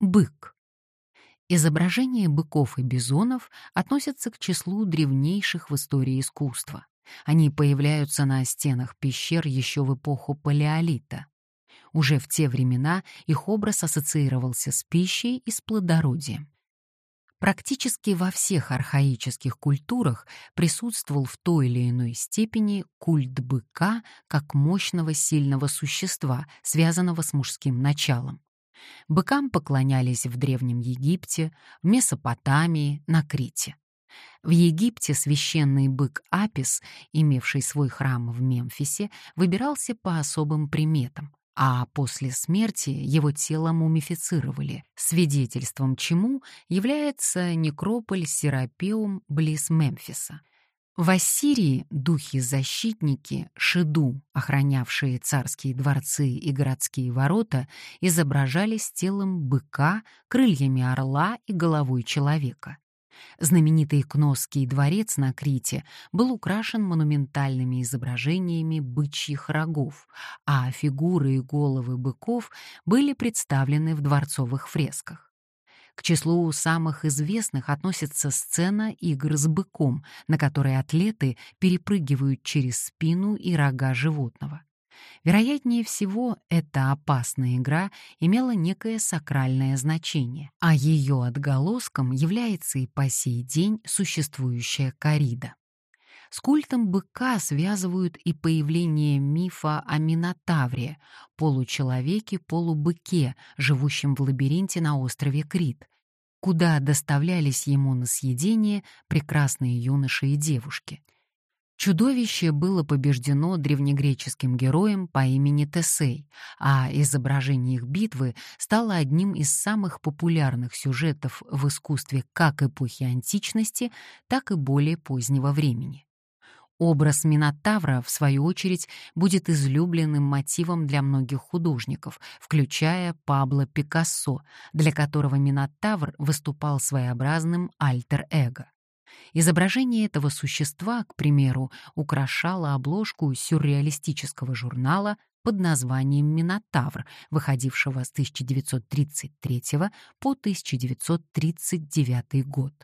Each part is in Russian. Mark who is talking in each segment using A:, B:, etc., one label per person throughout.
A: Бык. Изображения быков и бизонов относятся к числу древнейших в истории искусства. Они появляются на стенах пещер еще в эпоху Палеолита. Уже в те времена их образ ассоциировался с пищей и с плодородием. Практически во всех архаических культурах присутствовал в той или иной степени культ быка как мощного сильного существа, связанного с мужским началом. Быкам поклонялись в Древнем Египте, в Месопотамии, на Крите. В Египте священный бык Апис, имевший свой храм в Мемфисе, выбирался по особым приметам, а после смерти его тело мумифицировали, свидетельством чему является некрополь Серапеум близ Мемфиса — в Ассирии духи-защитники, шиду, охранявшие царские дворцы и городские ворота, изображались телом быка, крыльями орла и головой человека. Знаменитый Кносский дворец на Крите был украшен монументальными изображениями бычьих рогов, а фигуры и головы быков были представлены в дворцовых фресках. К числу самых известных относится сцена игр с быком, на которой атлеты перепрыгивают через спину и рога животного. Вероятнее всего, эта опасная игра имела некое сакральное значение, а ее отголоском является и по сей день существующая корида. С культом быка связывают и появление мифа о Минотавре, получеловеке-полубыке, живущем в лабиринте на острове Крит, куда доставлялись ему на съедение прекрасные юноши и девушки. Чудовище было побеждено древнегреческим героем по имени Тесей, а изображение их битвы стало одним из самых популярных сюжетов в искусстве как эпохи античности, так и более позднего времени. Образ Минотавра, в свою очередь, будет излюбленным мотивом для многих художников, включая Пабло Пикассо, для которого Минотавр выступал своеобразным альтер-эго. Изображение этого существа, к примеру, украшало обложку сюрреалистического журнала под названием «Минотавр», выходившего с 1933 по 1939 год.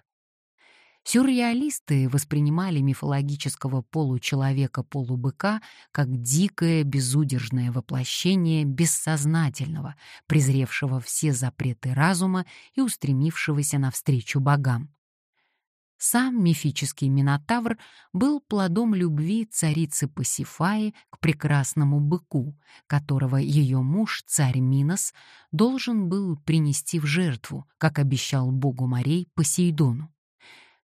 A: Сюрреалисты воспринимали мифологического получеловека-полубыка как дикое безудержное воплощение бессознательного, презревшего все запреты разума и устремившегося навстречу богам. Сам мифический Минотавр был плодом любви царицы Пасифаи к прекрасному быку, которого ее муж, царь Минос, должен был принести в жертву, как обещал богу морей Посейдону.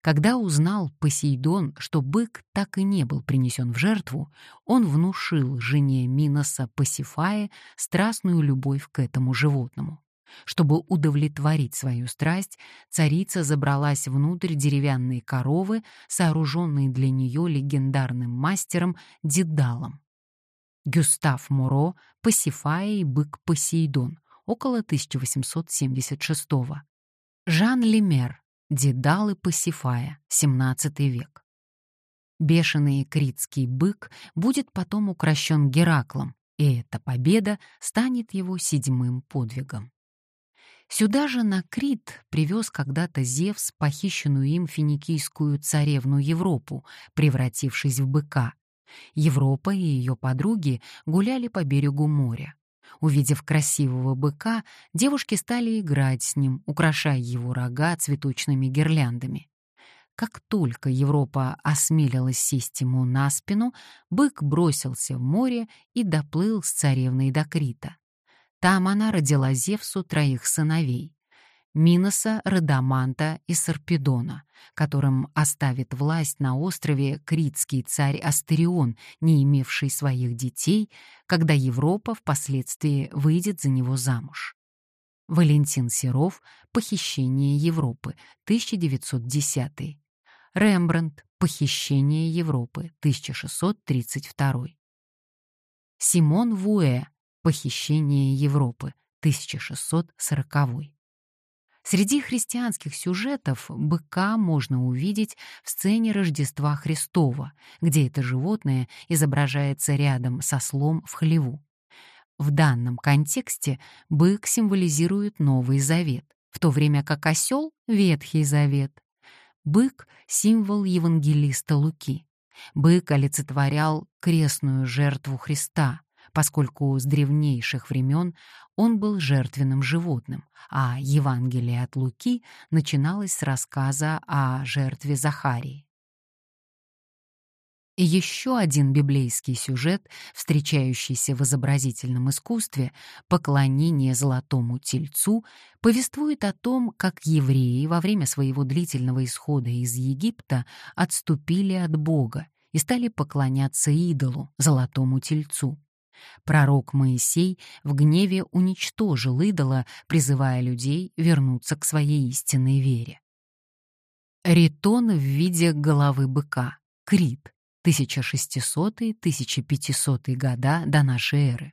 A: Когда узнал Посейдон, что бык так и не был принесен в жертву, он внушил жене Миноса Пасифае страстную любовь к этому животному. Чтобы удовлетворить свою страсть, царица забралась внутрь деревянной коровы, сооруженной для нее легендарным мастером Дедалом. Гюстав Муро, Пасифая и бык Посейдон, около 1876 -го. Жан Лемер, Дедалы Пасифая, XVII век. Бешеный критский бык будет потом укращен Гераклом, и эта победа станет его седьмым подвигом. Сюда же на Крит привез когда-то Зевс похищенную им финикийскую царевну Европу, превратившись в быка. Европа и ее подруги гуляли по берегу моря. Увидев красивого быка, девушки стали играть с ним, украшая его рога цветочными гирляндами. Как только Европа осмелилась сесть ему на спину, бык бросился в море и доплыл с царевной до Крита. Там она родила Зевсу троих сыновей. Миноса, Радаманта и Сарпедона, которым оставит власть на острове критский царь Астерион, не имевший своих детей, когда Европа впоследствии выйдет за него замуж. Валентин Серов «Похищение Европы», 1910. Рембрандт «Похищение Европы», 1632. Симон Вуэ «Похищение Европы», 1640. Среди христианских сюжетов быка можно увидеть в сцене Рождества Христова, где это животное изображается рядом со слом в хлеву. В данном контексте бык символизирует Новый Завет, в то время как осел — Ветхий Завет. Бык — символ евангелиста Луки. Бык олицетворял крестную жертву Христа, поскольку с древнейших времен он был жертвенным животным, а Евангелие от Луки начиналось с рассказа о жертве Захарии. Еще один библейский сюжет, встречающийся в изобразительном искусстве, поклонение золотому тельцу, повествует о том, как евреи во время своего длительного исхода из Египта отступили от Бога и стали поклоняться идолу, золотому тельцу. Пророк Моисей в гневе уничтожил идола, призывая людей вернуться к своей истинной вере. Ритон в виде головы быка, крит, 1600-1500 года до нашей эры.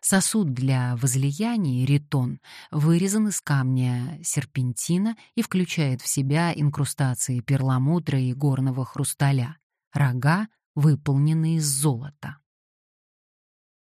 A: Сосуд для возлияния ритон вырезан из камня серпентина и включает в себя инкрустации перламутра и горного хрусталя, рога выполнены из золота.